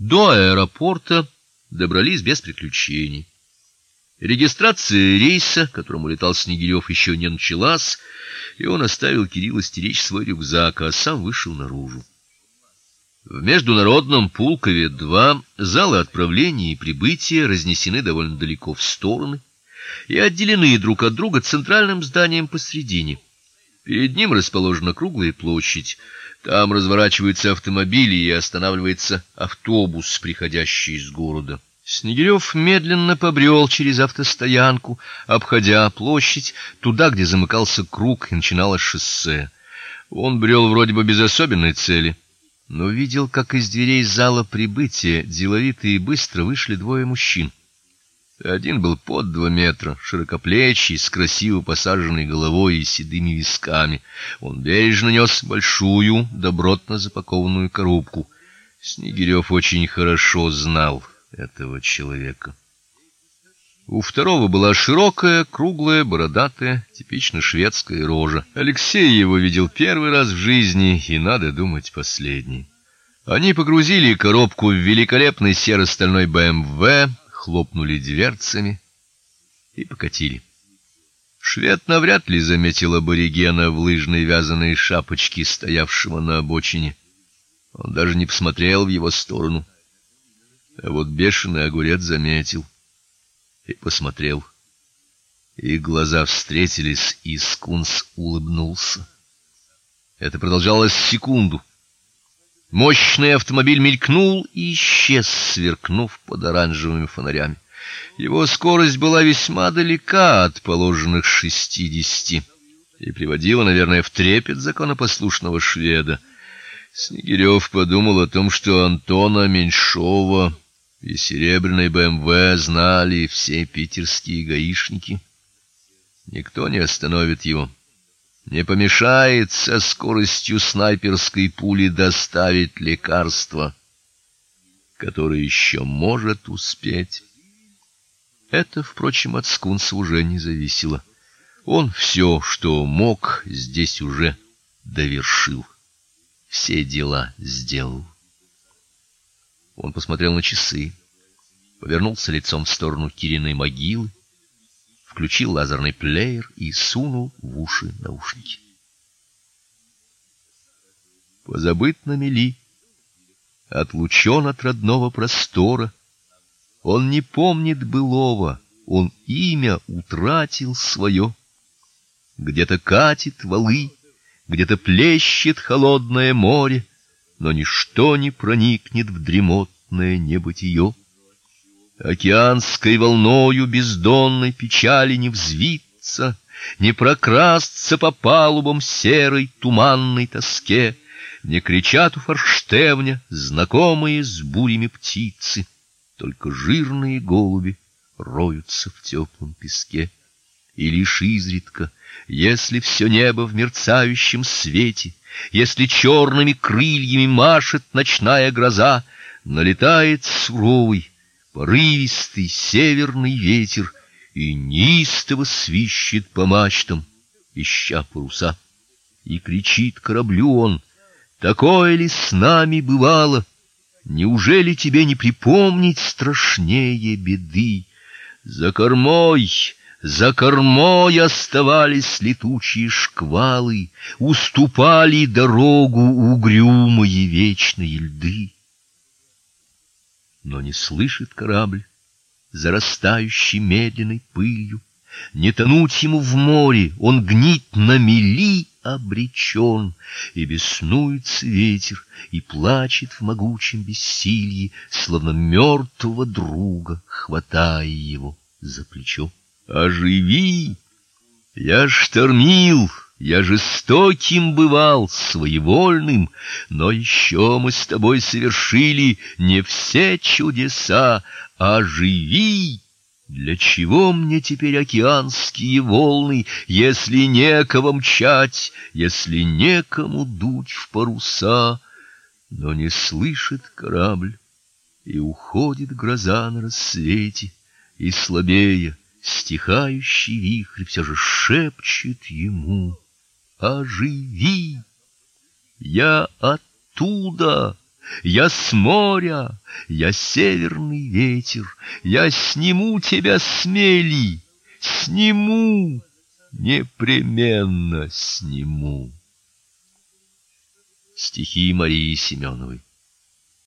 До аэропорта добрались без приключений. Регистрация рейса, которому летал Снегирев, еще не началась, и он оставил Кирилла стеречь свой рюкзак, а сам вышел наружу. В международном Пулкове-2 залы отправления и прибытия разнесены довольно далеко в стороны и отделены друг от друга центральным зданием посредине. Перед ним расположена круглая площадь. Там разворачиваются автомобили и останавливается автобус, приходящий из города. Снегирев медленно побрел через автостоянку, обходя площадь, туда, где замыкался круг и начиналось шоссе. Он брел вроде бы без особенной цели, но видел, как из дверей зала прибытия деловито и быстро вышли двое мужчин. Один был под два метра, широкоплечий, с красиво посаженной головой и седыми висками. Он бережно нес большую, добротно запакованную коробку. Снегирев очень хорошо знал этого человека. У второго была широкая, круглая, бородатая, типично шведская рожа. Алексей его видел первый раз в жизни и надо думать последний. Они погрузили коробку в великолепный серо-стальной БМВ, хлопнули дверцами и покатили. Швед навряд ли заметил аборигена в лыжной вязаной шапочке, стоявшего на обочине. Он даже не посмотрел в его сторону. А вот бешеный огурец заметил и посмотрел. И глаза встретились, и скунс улыбнулся. Это продолжалось секунду. Мощный автомобиль мелькнул и исчез, сверкнув под оранжевыми фонарями. Его скорость была весьма далека от положенных шестидесяти и приводила, наверное, в трепет законопослушного шведа. Снегирев подумал о том, что Антона Меньшова и серебряный БМВ знали все питерские гаишники. Никто не остановит его. Не помешает со скоростью снайперской пули доставить лекарство, которое еще может успеть. Это, впрочем, от Скунса уже не зависело. Он все, что мог, здесь уже довершил. Все дела сделал. Он посмотрел на часы, повернулся лицом в сторону Кириной могилы, включил лазерный плеер и сунул в уши наушники. Позабыт на мели, отлучен от родного простора, он не помнит былого, он имя утратил свое. Где-то катит валы, где-то плещет холодное море, но ничто не проникнет в дремотное небытие. Океанской волною бездонной печали не взвиться, не прокрасться по палубам серой туманной тоске, не кричат у форштевня знакомые с бурями птицы, только жирные голуби роются в теплом песке. И лишь изредка, если все небо в мерцающем свете если черными крыльями машет ночная гроза, налетает суровый, порывистый северный ветер и неистово свищет по мачтам, ища паруса. И кричит кораблю он: "Такое ли с нами бывало? Неужели тебе не припомнить страшнее беды? За кормой за кормой оставались летучие шквалы, уступали дорогу угрюмые вечные льды. Но не слышит корабль, зарастающий медленной пылью, не тонуть ему в море, он гнит на мели обречен, и беснуется ветер, и плачет в могучем бессилии, словно мертвого друга, хватая его за плечо. Оживи. Я штормил, я жестоким бывал, своевольным, но еще мы с тобой совершили не все чудеса. Оживи! Для чего мне теперь океанские волны, если некого мчать, если некому дуть в паруса? Но не слышит корабль, и уходит гроза на рассвете, и слабея стихающий вихрь все же шепчет ему: "Оживи! Я оттуда, я с моря, я северный ветер, я сниму тебя с мели, сниму, непременно сниму. Стихи Марии Семеновой